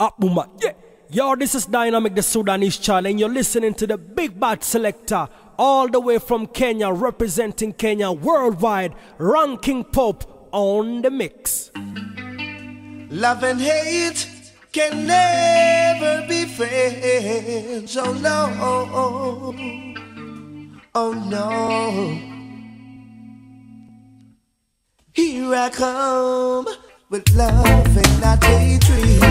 Up, Yeah. Yo, this is Dynamic the Sudanese channel, and you're listening to the Big Bad Selector, all the way from Kenya, representing Kenya worldwide, ranking pop on the mix. Love and hate can never be friends. Oh no, oh no. Here I come with love and not hatred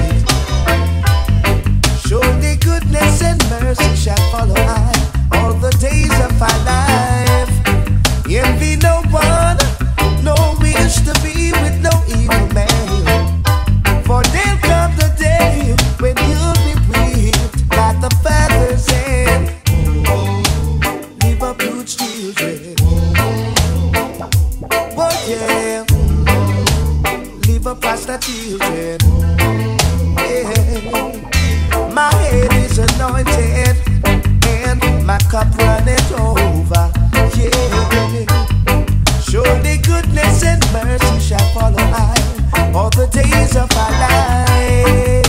goodness and mercy shall follow I all the days of my life. Envy no one, no wish to be with no evil man. For there'll come the day when you'll be whipped by the feathers and Liverpool children. Oh yeah, live up past the children. my cup runneth over. Yeah. Goodness and mercy shall follow I all the days of my life.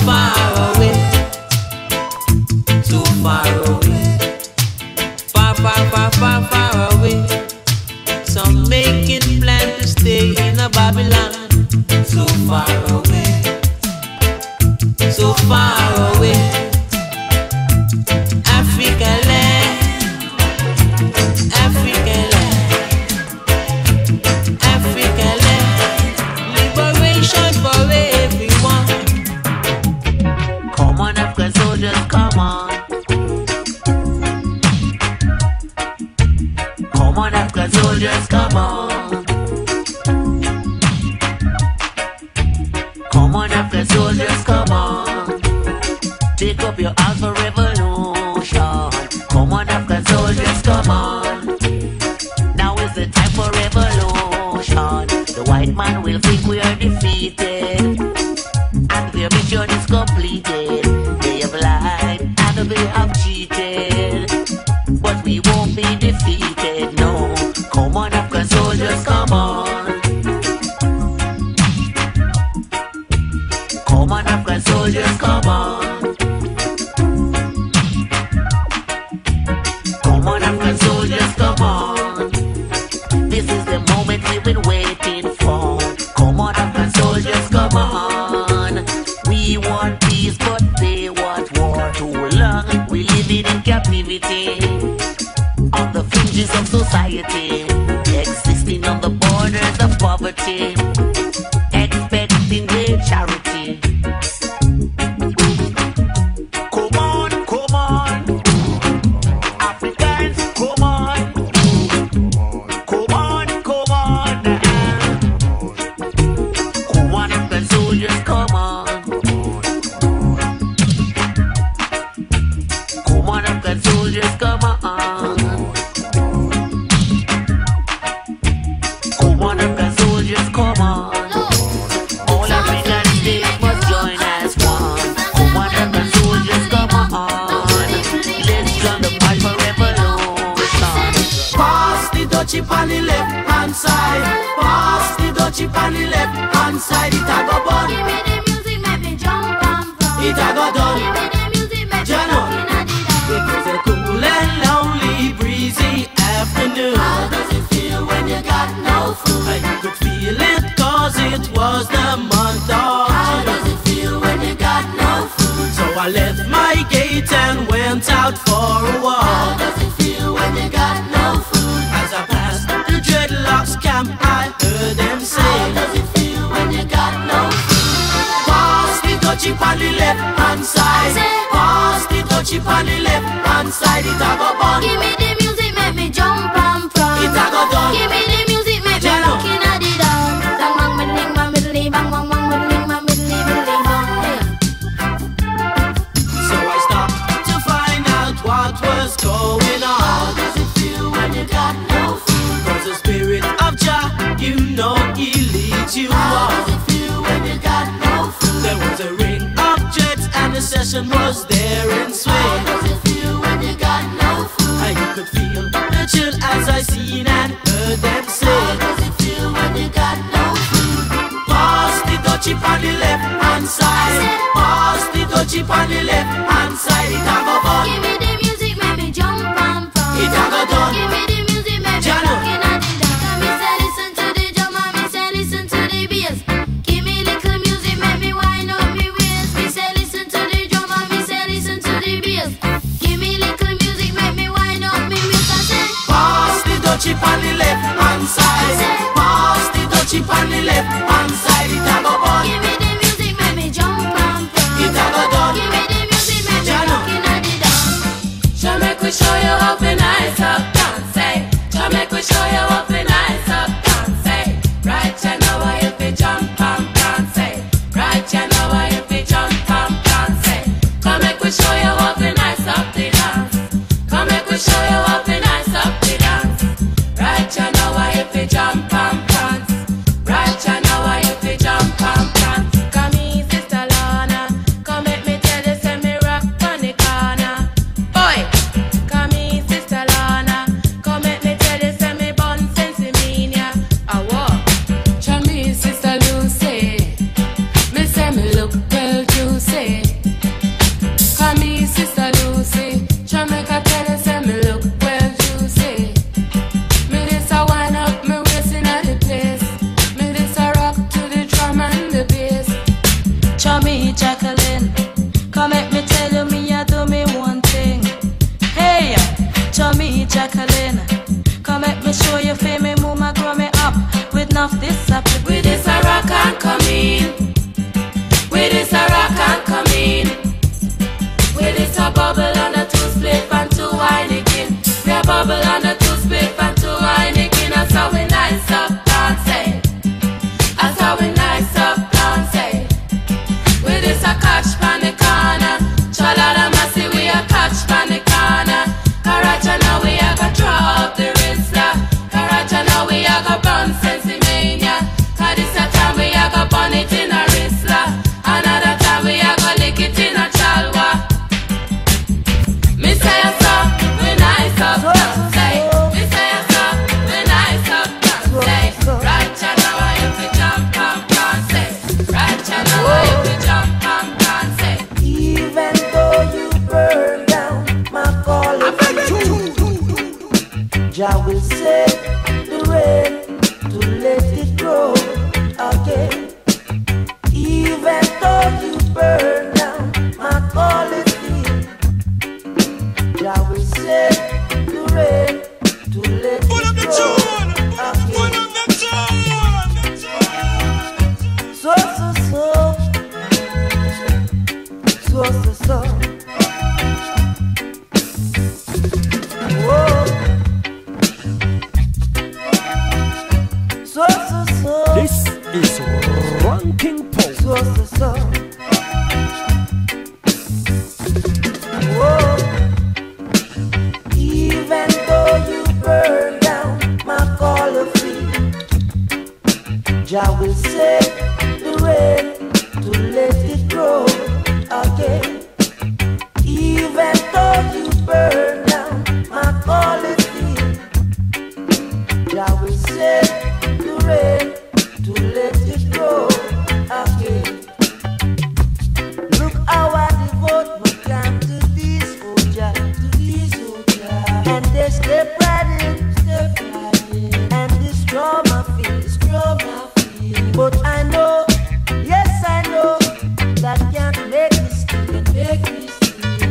So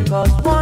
Cause one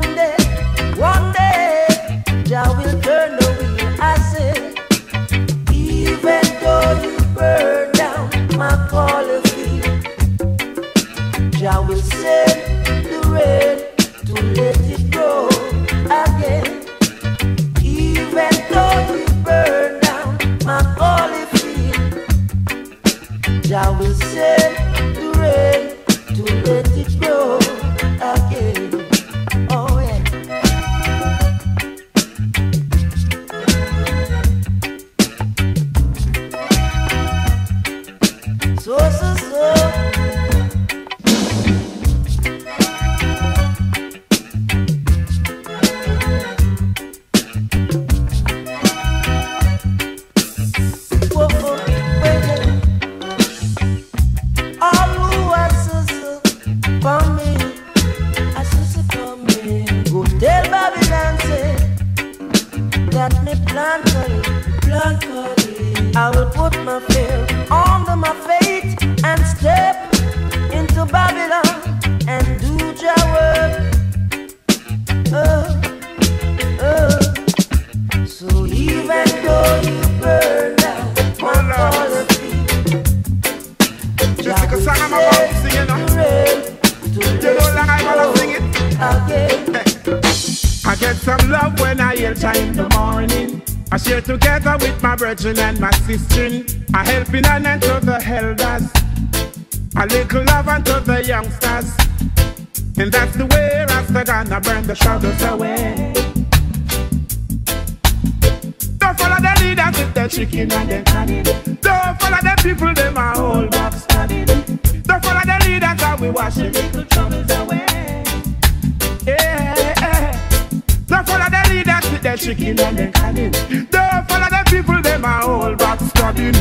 chicken and the cannon. Don't follow the people, them a whole box standing.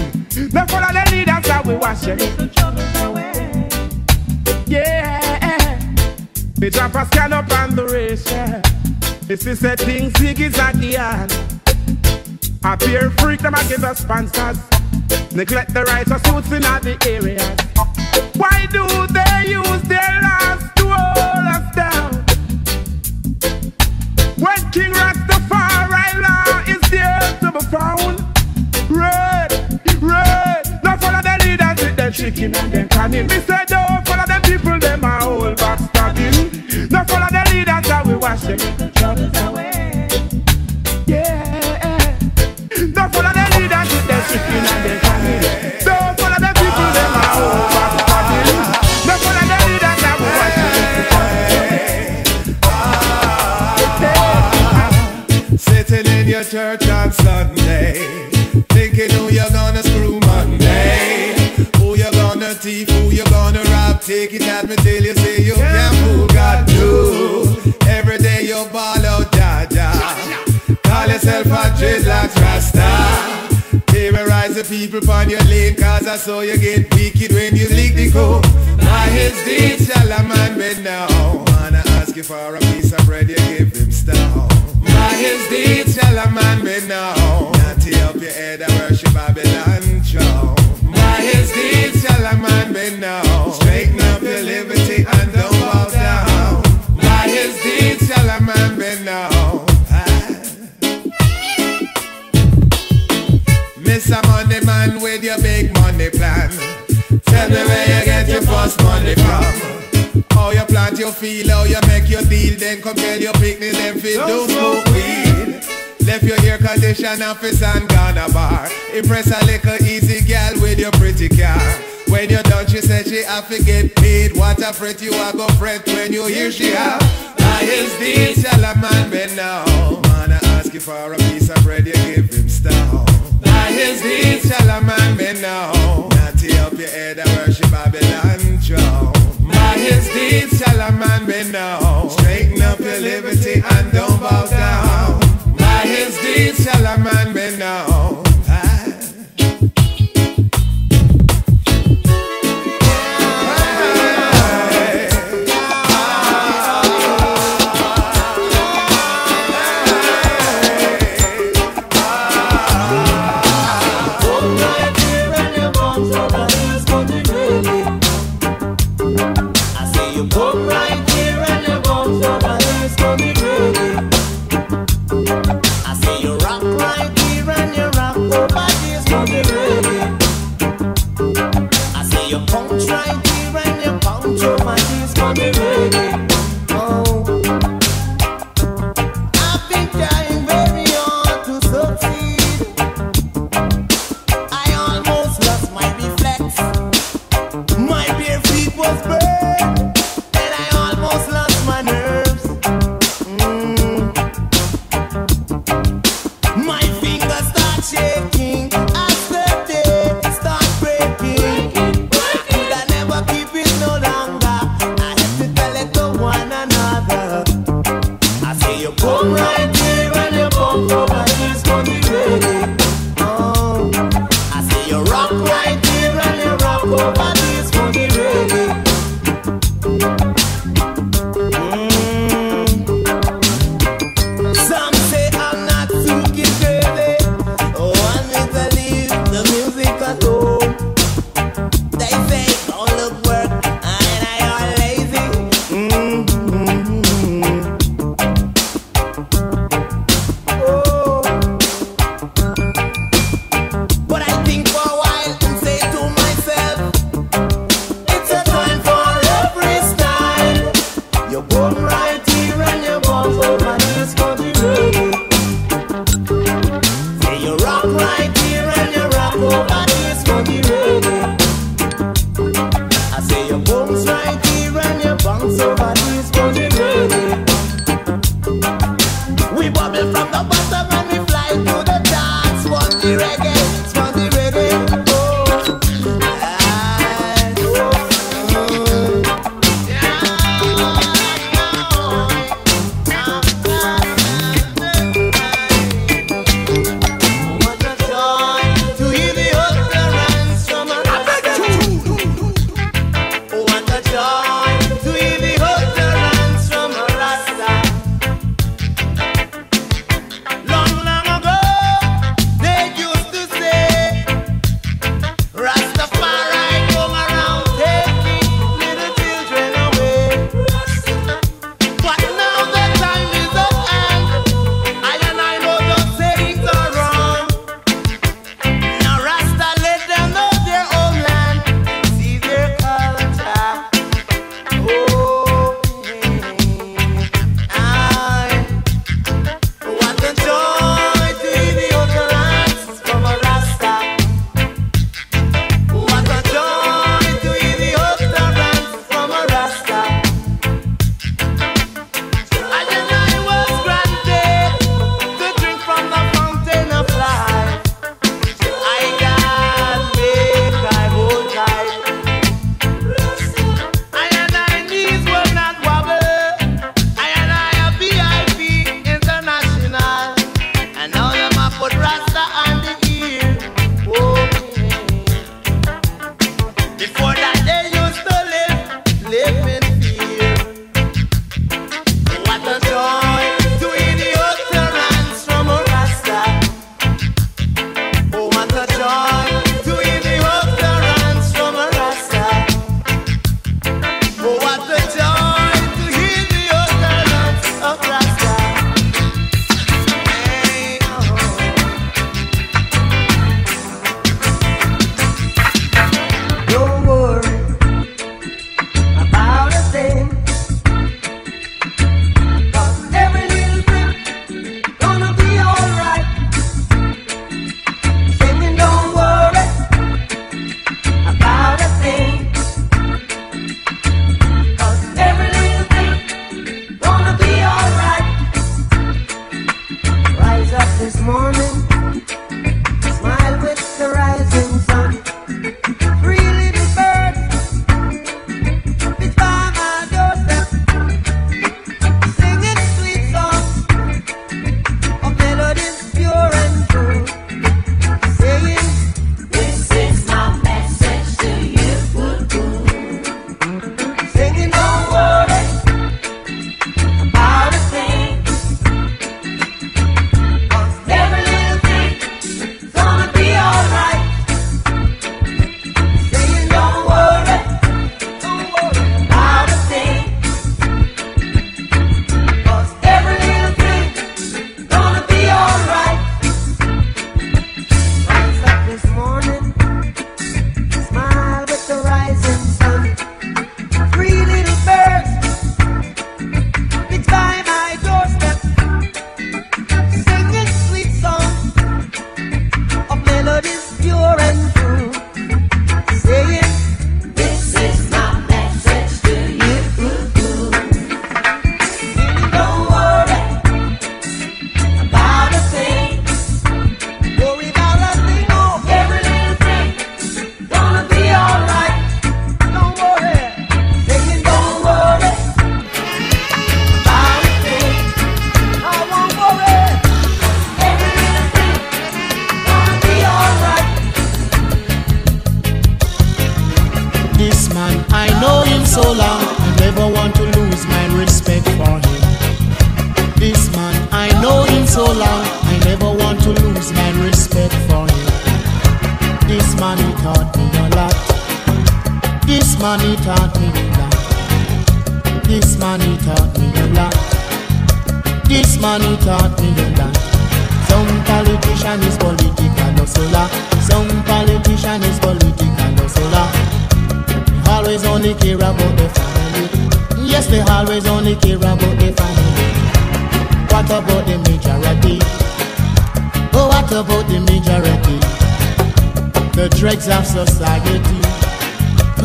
Don't follow the leaders that we wash the little troubles away. Yeah. Me drop a scan up on the race. This is a thing, Ziggy's at the end. A peer freak, them a give us sponsors. Neglect the rights of suits in all the areas. Why do they use their laws to hold us down? When King is found. Red, red, no follow the leaders with the chicken and them canning. Me say don't follow the people, them a whole backstabbing. No follow the leaders that we wash them troubles away. Church on Sunday, thinking who you're gonna screw Monday, who you're gonna thief, who you're gonna rob. Take it at me till you say you can fool God do. Every day you da da. Call yourself a dreadlocks rasta. Terrorize the people upon your lane, cause I saw you get wicked when you lick the code. By his deeds shall a man be known. Wanna ask you for a piece of bread, you give him stone. His deeds shall a man be known. Natty up your head and worship Babylon throne. By his deeds shall a man be known. Straighten up your liberty and don't bow down. By his deeds shall a man be known. Mr. Money Man with your big money plan. Tell me where you get your first money from. How you plant your feel, how you make your deal, then come tell your picnic, then fit don't smoke weed. Left your air condition office and gone a bar. Impress a little easy gal with your pretty car. When you're done, she said she have to get paid. What a fret you a go fret when you hear she have. Highest deed, shall a man be now. Man, I ask you for a piece of bread, you give him stone. Highest deed, shall a man be now. Natty up your head and worship Babylon throne. Highest deed, shall a man be now. Straighten up your liberty and don't bow down. By his deeds shall a man be known.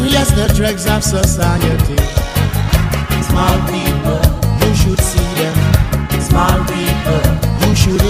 Yes, the dregs of society. Small people, you should see them. Small people, you should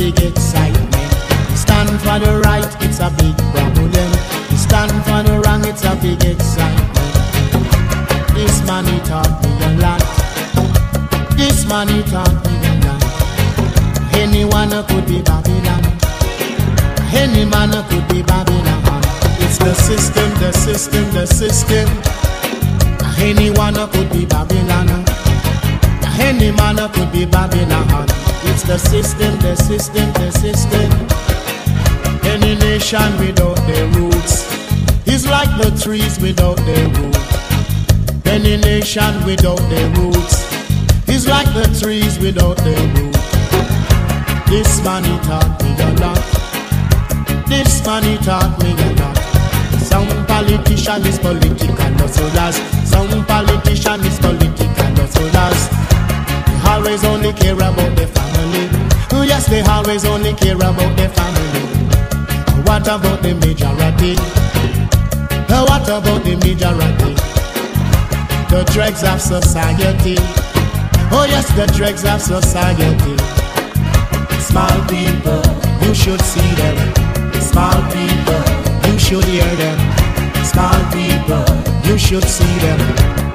big excitement. Stand for the right, it's a big problem. Stand for the wrong, it's a big excitement. This money taught me a lot. This money taught me a lot. Anyone could be Babylon. Any man could be Babylon. It's the system, the system, the system. Anyone could be Babylon. Any man could be Babylon. It's the system, the system, the system. Any nation without their roots is like the trees without their roots. Any nation without their roots is like the trees without their roots. This money taught me a lot. This money taught me a lot. Some politician is political, no soldiers. Some politician is political, no soldiers. Always only care about their family. Oh, yes, they always only care about their family. What about the majority? What about the majority? The dregs of society. Oh, yes, the dregs of society. Small people, you should see them. Small people, you should hear them. Small people, you should see them.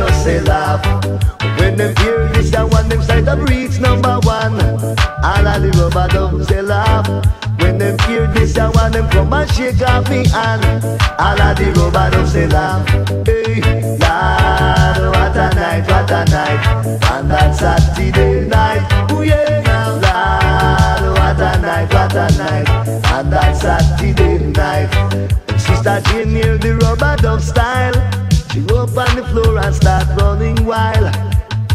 just say laugh. When them hear this, I want them sight of reach number one. All of the rubber doves they laugh. When them hear this, I want them come and shake off me hand. All of the rubber doves they laugh. Hey, Lord, what a night, what a night. And that Saturday night, Oh yeah, Lord, what a night, what a night. And that Saturday night. Sister Jane, the rubber dove style. She up on the floor and start running wild.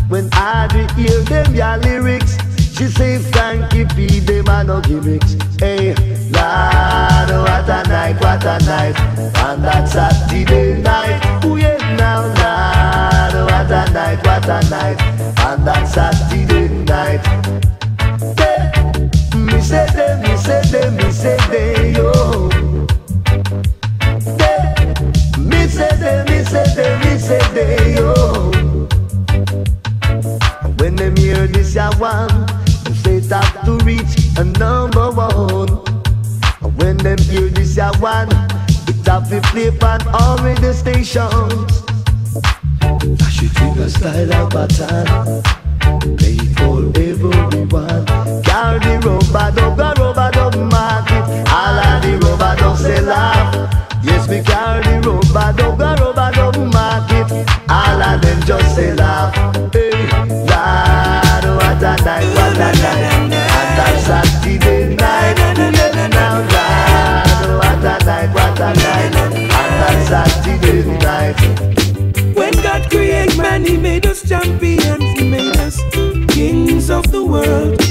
When I hear them your lyrics, she say thank you, be them and no gimmicks. Hey, Lord, what a night, what a night, and that Saturday night. Ooh yeah, now Lord, what a night, what a night, and that Saturday. them hear this a one. It's a fi play on all radio stations. I should think a style of baton. Play it for everyone. Carry the rubber dub, the rubber dub market. All of the rubber dub sell off. Yes, we carry the rubber dub, the rubber dub market. All of them just sell off. Hey, Lord, what a night, what a night. And that's Saturday. Saturday night. When God created man, He made us champions. He made us kings of the world.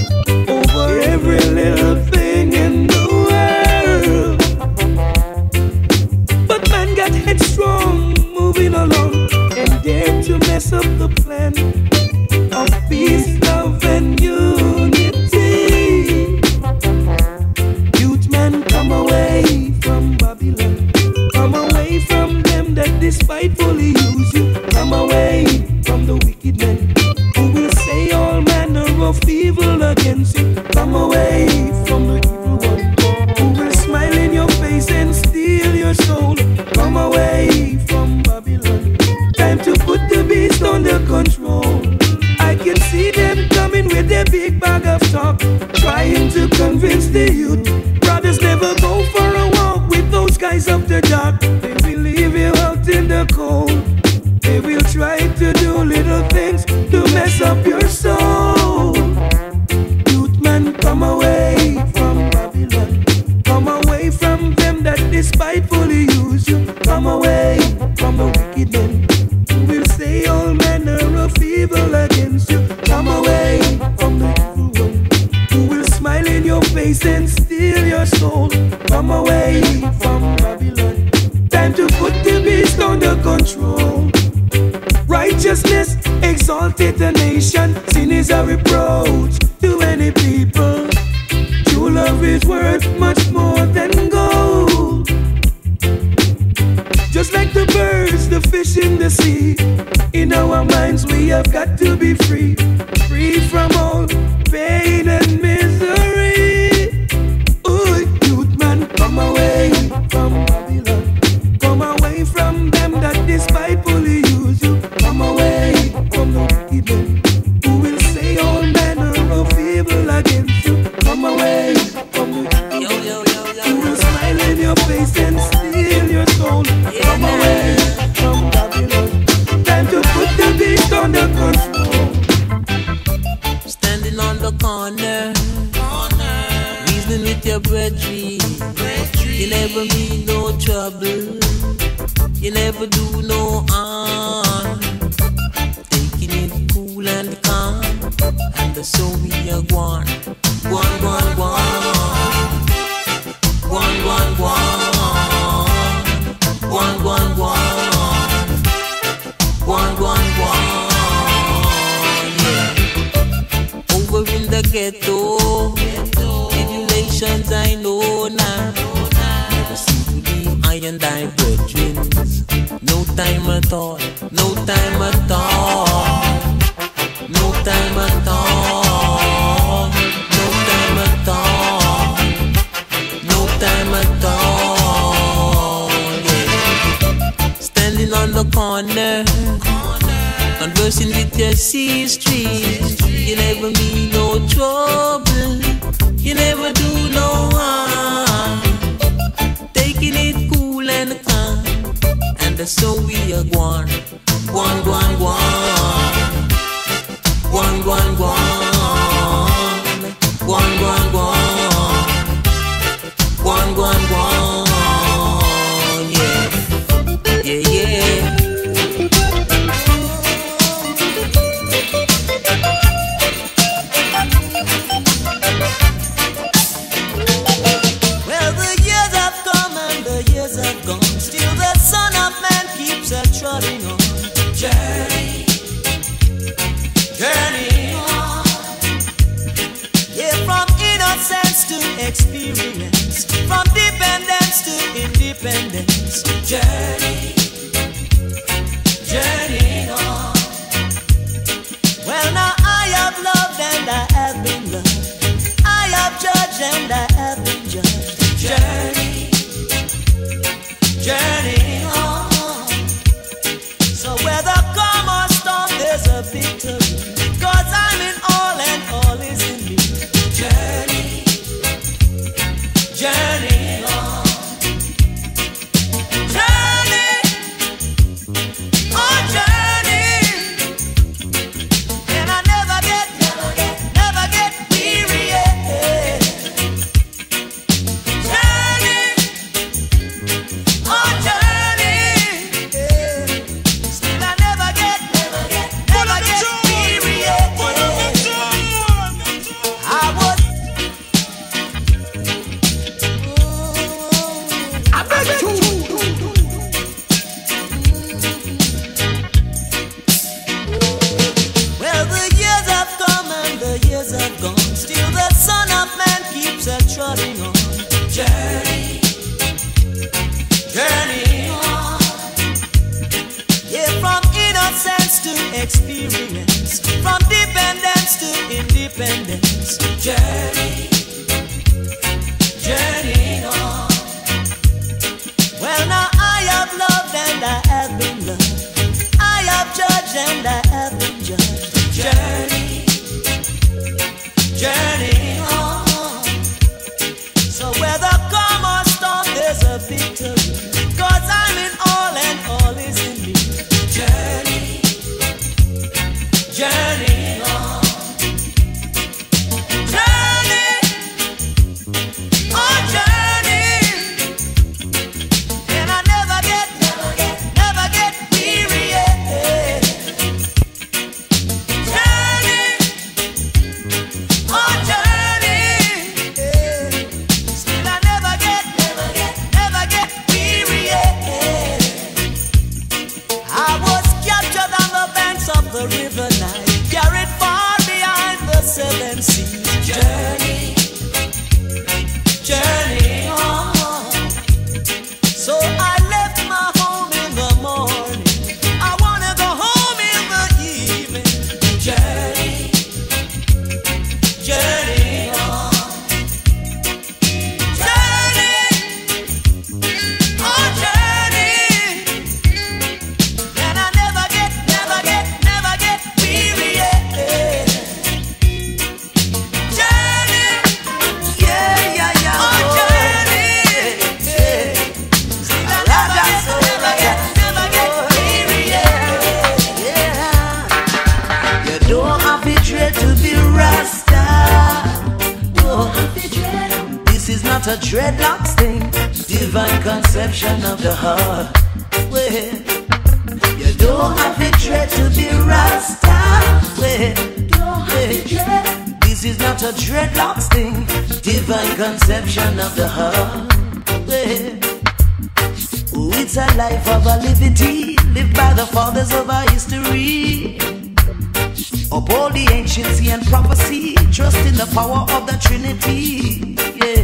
Uphold the anciency and prophecy, trust in the power of the Trinity. Yeah.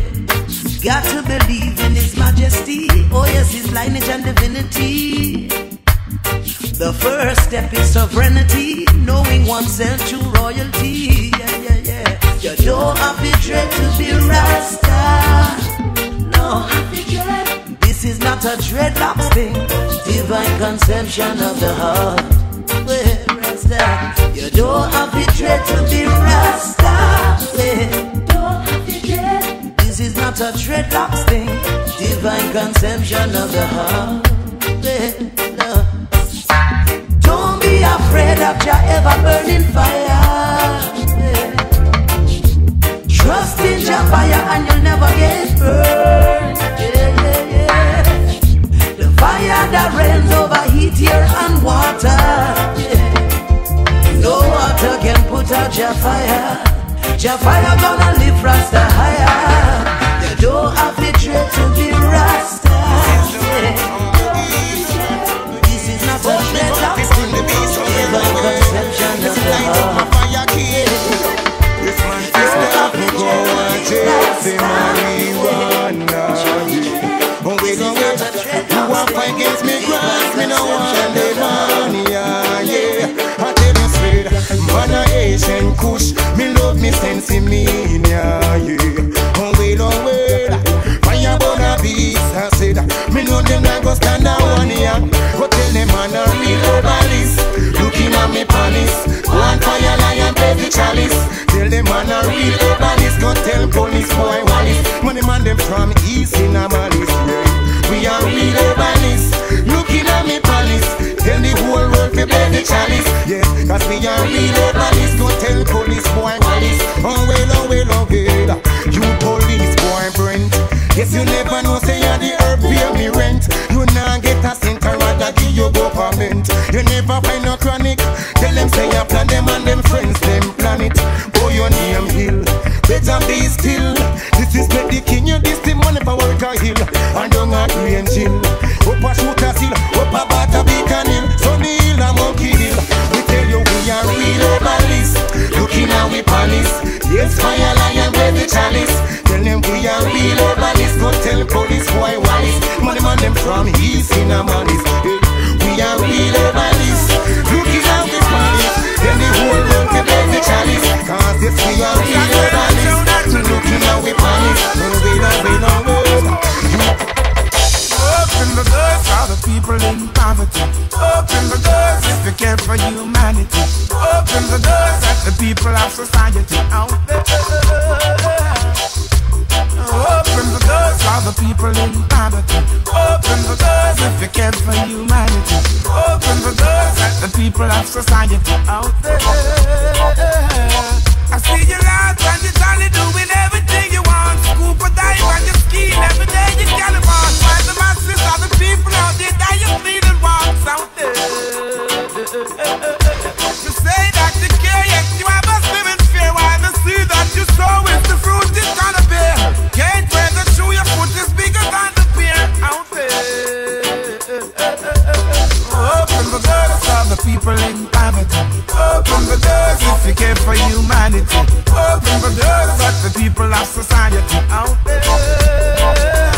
Got to believe in His majesty. Oh, yes, His lineage and divinity. The first step is sovereignty, knowing oneself true royalty. Yeah, yeah, yeah. You don't have to dread to be Rasta. No, this is not a dreadlocks thing. Divine conception of the heart. Rasta. You don't have to dread to be Rasta. This is not a dreadlocks thing. Divine conception of the heart. Don't be afraid of your ever burning fire. Trust in your fire and you'll never get burned. The fire that rains over heat, air, and water. No water can put out your fire. Your fire gonna lift Rasta higher. You don't have to dread to be Rasta. This is not a dreadlocks thing. Divine conception of the heart. You up against me, grass, me no want the money, yeah. Asian kush, me love me sense in me, yeah, yeah. Oh wait, oh wait, fire burn a beast, I said, me know them not go stand a one, yeah. Go tell them man a real herbalist, looking at me palace, go on fire lion, the chalice. Tell them man a real herbalist, go tell police boy Wallace, money man them from east in a malice, yeah. We are real herbalists Looking at me palace. Tell the Yes, you never know say you're the herb pay me rent. You nah get a cent or rather give you government. You never find no chronic. Tell them say you plan them and them friends them plan it. Boy your name hill. Better be still This is make the king you this the money for work a hill. And young at green chill. Up a shoot a seal Up a bat a beacon hill Sunny hill a monkey hill. We tell you we are real herbalists. Looking at we palace. Yes fire lion the chalice them we are real. Herbalists Go tell police boy Wallace Money man them from east in a malice hey, We are real herbalists. Looking at we palace Tell the whole world to play the chalice. Cause yes we are real herbalists Looking at we palace No we no we no Open the doors for the people in poverty. Open the doors if you care for humanity. Open the doors at the people of society out there. Open the doors for the people in poverty. Open the doors if you care for humanity. Open the doors at the people of society out there. I see you out and you're jolly doing everything you want. Scoop a dive on your ski every day you can afford. While the masses of the people out there that you feed and walks out there. You say that you care, yet you have us living fear. While the seed that you sow is the fruit it's gonna Can't. Open the doors the people in poverty. Open the doors if you care for humanity. Open the doors of the people of society out there.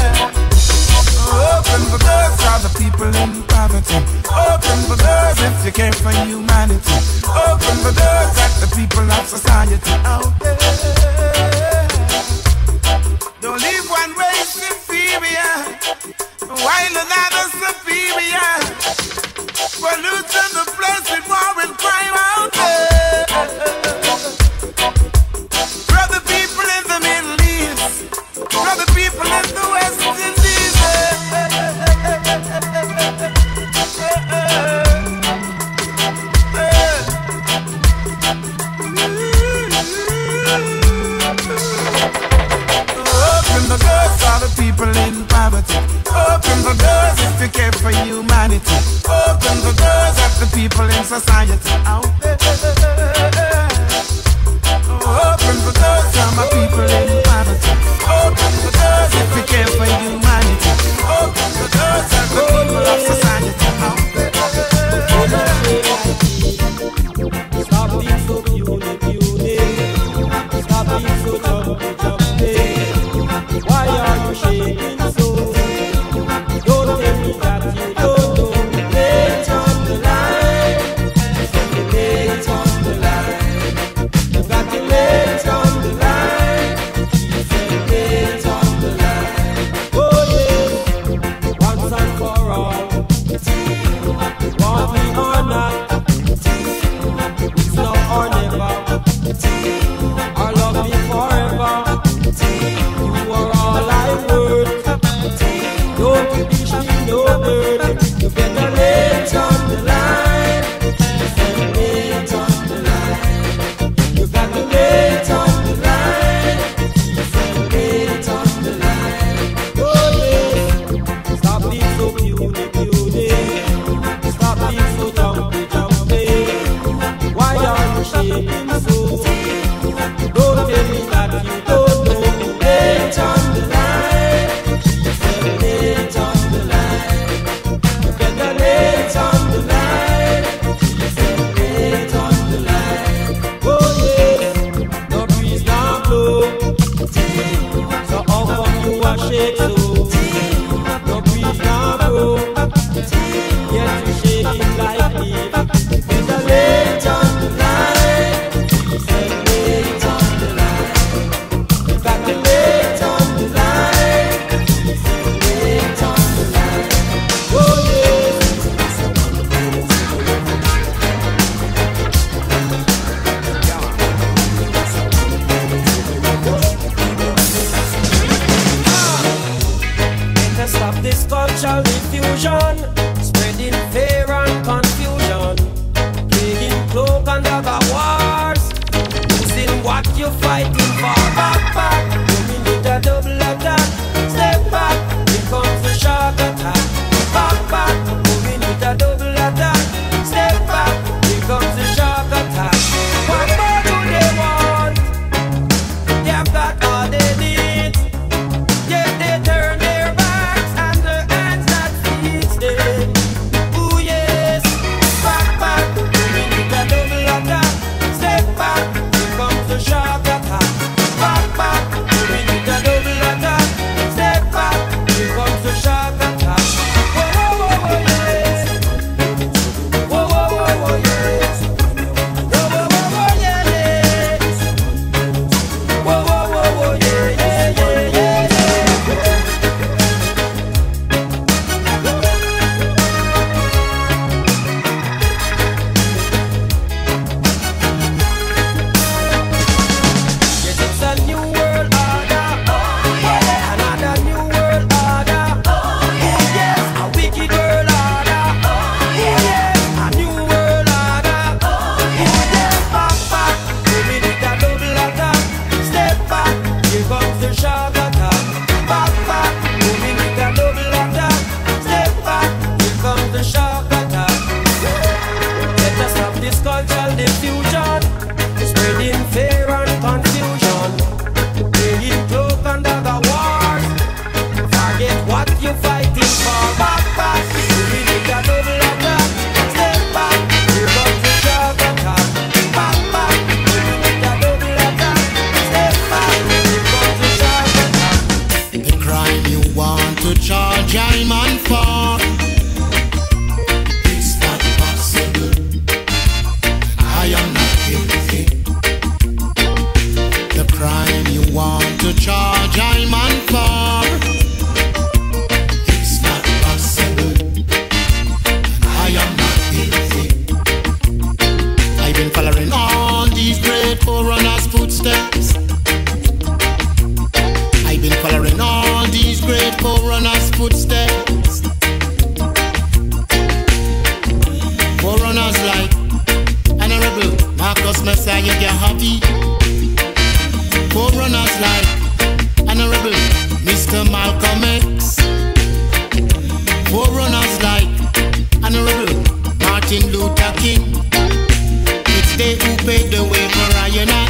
paved the way for I and I.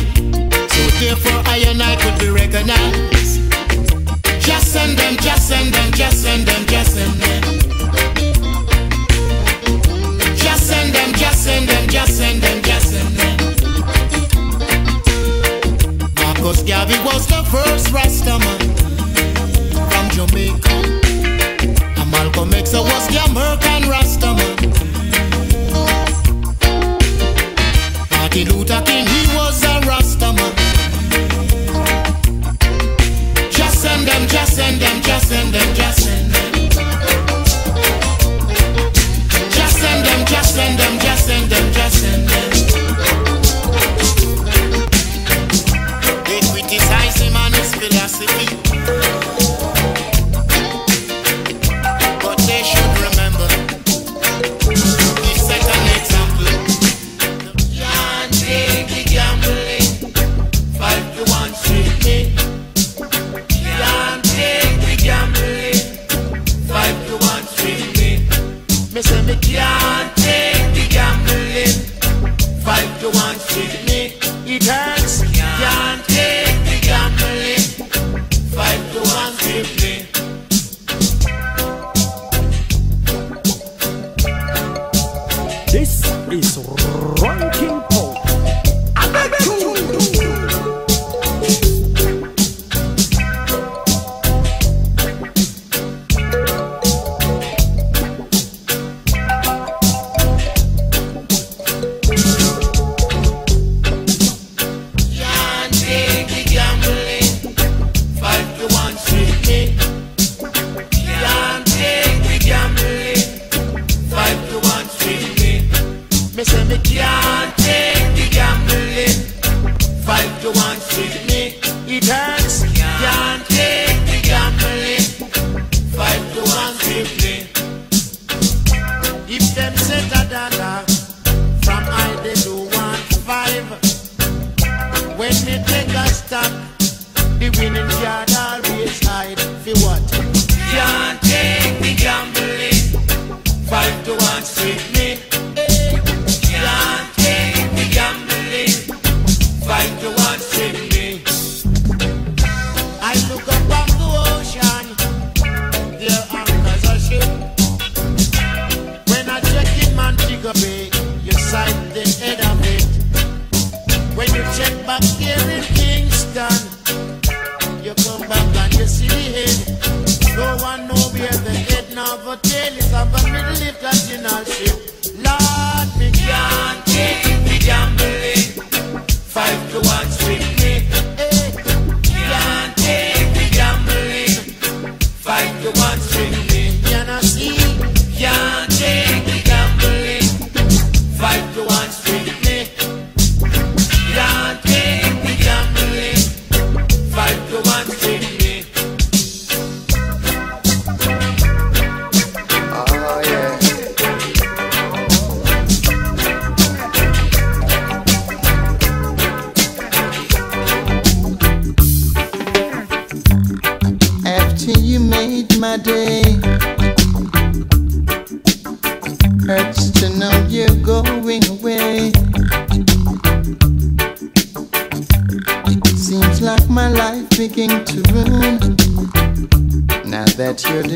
So therefore, I and I could be recognized. Just send them, just send them, just send them, just send them. Just send them, just send them, just send them, just send them. Marcus Garvey was the first Rastaman from Jamaica. And Malcolm X was the American Rastaman. me say me can't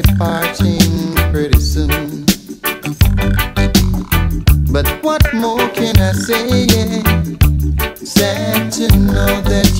departing pretty soon. But what more can I say? Yeah. Sad to know that